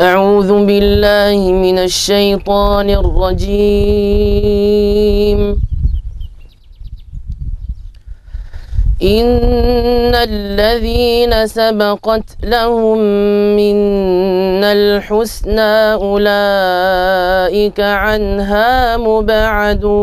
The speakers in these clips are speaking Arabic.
أعوذ بالله من الشيطان الرجيم. إن الذين سبقت لهم منا الحسنى أولئك عنها مبعدون.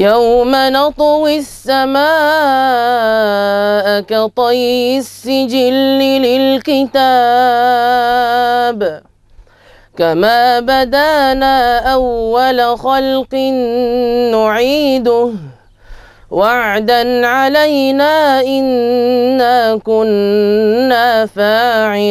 يوم نطوي السماء كطي السجل للكتاب كما بدانا أول خلق نعيده وعدا علينا إنا كنا فاعلين